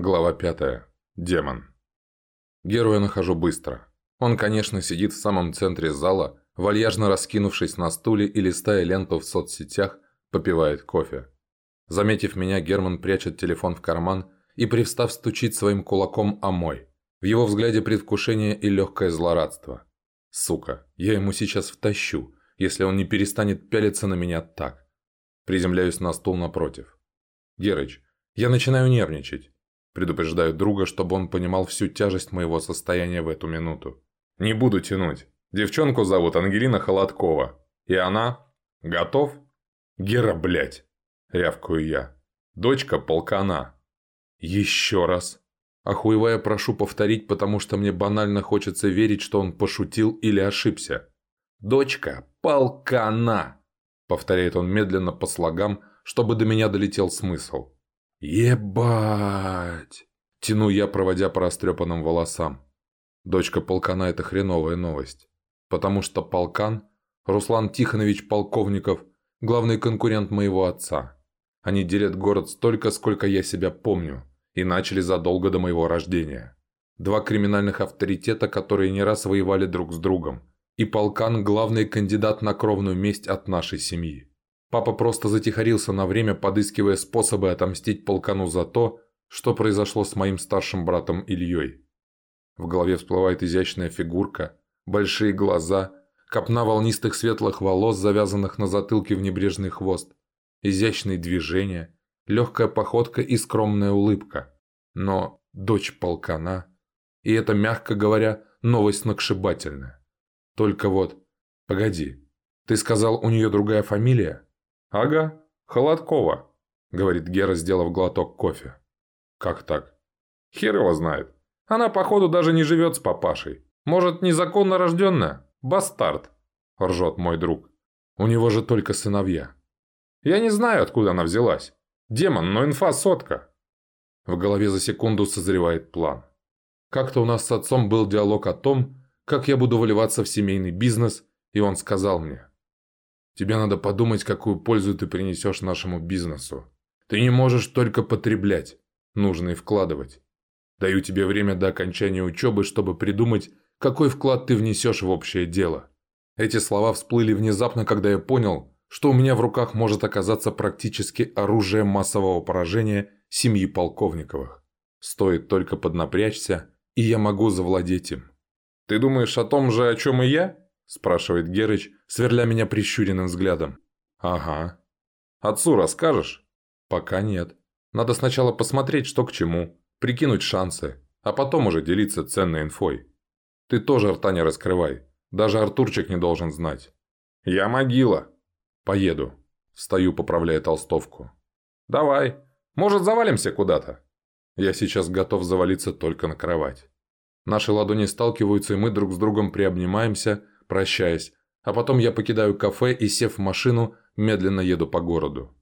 Глава 5. Демон. Героя нахожу быстро. Он, конечно, сидит в самом центре зала, вальяжно раскинувшись на стуле и листая ленту в соцсетях, попивает кофе. Заметив меня, Герман прячет телефон в карман и, привстав, стучит своим кулаком о мой. В его взгляде предвкушение и легкое злорадство. Сука, я ему сейчас втащу, если он не перестанет пялиться на меня так. Приземляюсь на стул напротив. Герыч, я начинаю нервничать. Предупреждаю друга, чтобы он понимал всю тяжесть моего состояния в эту минуту. «Не буду тянуть. Девчонку зовут Ангелина Холодкова. И она... Готов?» «Гера, блядь!» – рявкаю я. «Дочка полкана». «Еще раз!» Охуевая прошу повторить, потому что мне банально хочется верить, что он пошутил или ошибся. «Дочка полкана!» – повторяет он медленно по слогам, чтобы до меня долетел смысл. «Ебать!» – тяну я, проводя по растрепанным волосам. Дочка полкана – это хреновая новость. Потому что полкан – Руслан Тихонович Полковников – главный конкурент моего отца. Они делят город столько, сколько я себя помню, и начали задолго до моего рождения. Два криминальных авторитета, которые не раз воевали друг с другом. И полкан – главный кандидат на кровную месть от нашей семьи. Папа просто затихарился на время, подыскивая способы отомстить полкану за то, что произошло с моим старшим братом Ильей. В голове всплывает изящная фигурка, большие глаза, копна волнистых светлых волос, завязанных на затылке в небрежный хвост, изящные движения, легкая походка и скромная улыбка. Но дочь полкана, и это, мягко говоря, новость сногсшибательная. Только вот, погоди, ты сказал, у нее другая фамилия? «Ага, Холодкова», — говорит Гера, сделав глоток кофе. «Как так?» «Хер его знает. Она, походу, даже не живет с папашей. Может, незаконно рожденная? Бастард», — ржет мой друг. «У него же только сыновья». «Я не знаю, откуда она взялась. Демон, но инфа сотка». В голове за секунду созревает план. Как-то у нас с отцом был диалог о том, как я буду выливаться в семейный бизнес, и он сказал мне, Тебе надо подумать, какую пользу ты принесешь нашему бизнесу. Ты не можешь только потреблять. Нужно и вкладывать. Даю тебе время до окончания учебы, чтобы придумать, какой вклад ты внесешь в общее дело. Эти слова всплыли внезапно, когда я понял, что у меня в руках может оказаться практически оружие массового поражения семьи Полковниковых. Стоит только поднапрячься, и я могу завладеть им. «Ты думаешь о том же, о чем и я?» – спрашивает Герыч, сверля меня прищуренным взглядом. «Ага». «Отцу расскажешь?» «Пока нет. Надо сначала посмотреть, что к чему, прикинуть шансы, а потом уже делиться ценной инфой. Ты тоже рта не раскрывай, даже Артурчик не должен знать». «Я могила». «Поеду». Встаю, поправляя толстовку. «Давай. Может, завалимся куда-то?» Я сейчас готов завалиться только на кровать. Наши ладони сталкиваются, и мы друг с другом приобнимаемся, прощаясь, а потом я покидаю кафе и, сев в машину, медленно еду по городу.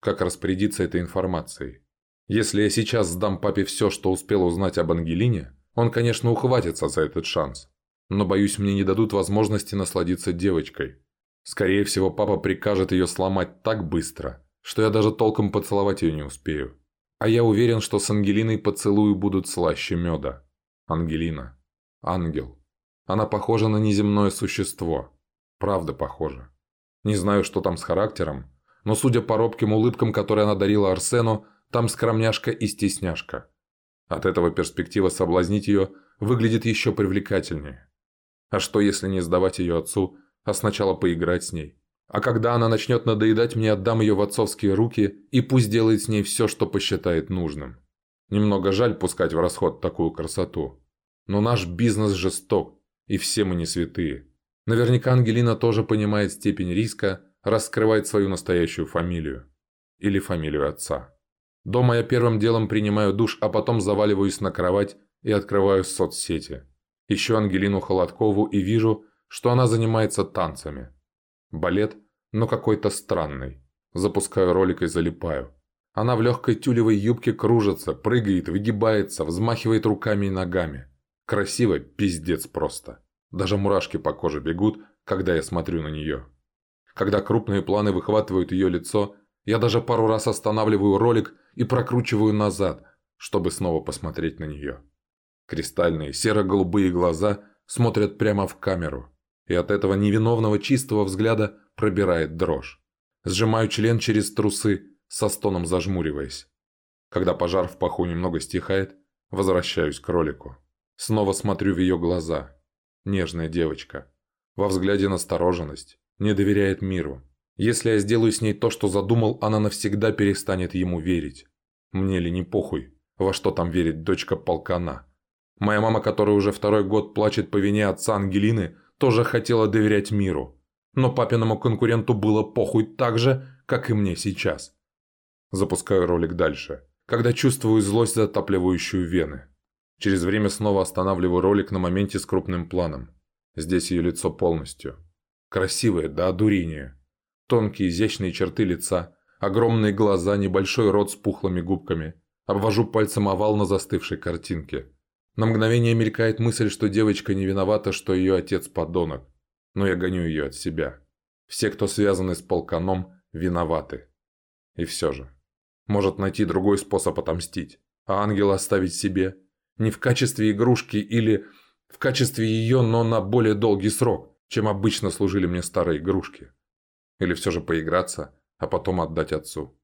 Как распорядиться этой информацией? Если я сейчас сдам папе все, что успел узнать об Ангелине, он, конечно, ухватится за этот шанс. Но, боюсь, мне не дадут возможности насладиться девочкой. Скорее всего, папа прикажет ее сломать так быстро, что я даже толком поцеловать ее не успею. А я уверен, что с Ангелиной поцелуи будут слаще меда. Ангелина. Ангел. Она похожа на неземное существо. Правда похожа. Не знаю, что там с характером, но судя по робким улыбкам, которые она дарила Арсену, там скромняшка и стесняшка. От этого перспектива соблазнить ее выглядит еще привлекательнее. А что, если не сдавать ее отцу, а сначала поиграть с ней? А когда она начнет надоедать, мне отдам ее в отцовские руки и пусть делает с ней все, что посчитает нужным. Немного жаль пускать в расход такую красоту. Но наш бизнес жесток, и все мы не святые. Наверняка Ангелина тоже понимает степень риска раскрывать свою настоящую фамилию. Или фамилию отца. Дома я первым делом принимаю душ, а потом заваливаюсь на кровать и открываю соцсети. Ищу Ангелину Холодкову и вижу, что она занимается танцами. Балет, но какой-то странный. Запускаю ролик и залипаю. Она в легкой тюлевой юбке кружится, прыгает, выгибается, взмахивает руками и ногами. Красиво, пиздец просто. Даже мурашки по коже бегут, когда я смотрю на нее. Когда крупные планы выхватывают ее лицо, я даже пару раз останавливаю ролик и прокручиваю назад, чтобы снова посмотреть на нее. Кристальные серо-голубые глаза смотрят прямо в камеру, и от этого невиновного чистого взгляда пробирает дрожь. Сжимаю член через трусы, со стоном зажмуриваясь. Когда пожар в паху немного стихает, возвращаюсь к ролику. Снова смотрю в ее глаза. Нежная девочка. Во взгляде настороженность. Не доверяет миру. Если я сделаю с ней то, что задумал, она навсегда перестанет ему верить. Мне ли не похуй, во что там верит дочка полкана. Моя мама, которая уже второй год плачет по вине отца Ангелины, тоже хотела доверять миру. Но папиному конкуренту было похуй так же, как и мне сейчас. Запускаю ролик дальше, когда чувствую злость, затапливающую вены. Через время снова останавливаю ролик на моменте с крупным планом. Здесь ее лицо полностью. Красивое до одурения. Тонкие изящные черты лица, огромные глаза, небольшой рот с пухлыми губками. Обвожу пальцем овал на застывшей картинке. На мгновение мелькает мысль, что девочка не виновата, что ее отец подонок. Но я гоню ее от себя. Все, кто связаны с полканом, виноваты. И все же. Может найти другой способ отомстить. А ангела оставить себе. Не в качестве игрушки или в качестве ее, но на более долгий срок, чем обычно служили мне старые игрушки. Или все же поиграться, а потом отдать отцу.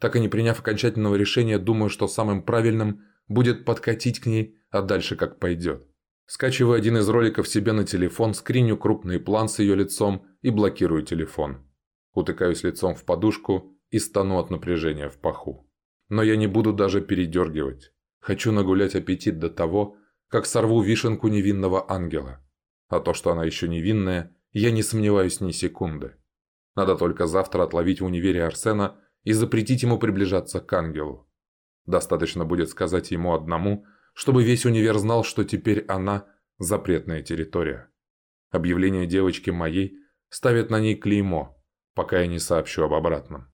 Так и не приняв окончательного решения, думаю, что самым правильным будет подкатить к ней, а дальше как пойдет. Скачиваю один из роликов себе на телефон, скриню крупный план с ее лицом и блокирую телефон. Утыкаюсь лицом в подушку и стану от напряжения в паху. Но я не буду даже передергивать. Хочу нагулять аппетит до того, как сорву вишенку невинного ангела. А то, что она еще невинная, я не сомневаюсь ни секунды. Надо только завтра отловить в универе Арсена и запретить ему приближаться к ангелу. Достаточно будет сказать ему одному, чтобы весь универ знал, что теперь она – запретная территория. Объявление девочки моей ставит на ней клеймо, пока я не сообщу об обратном.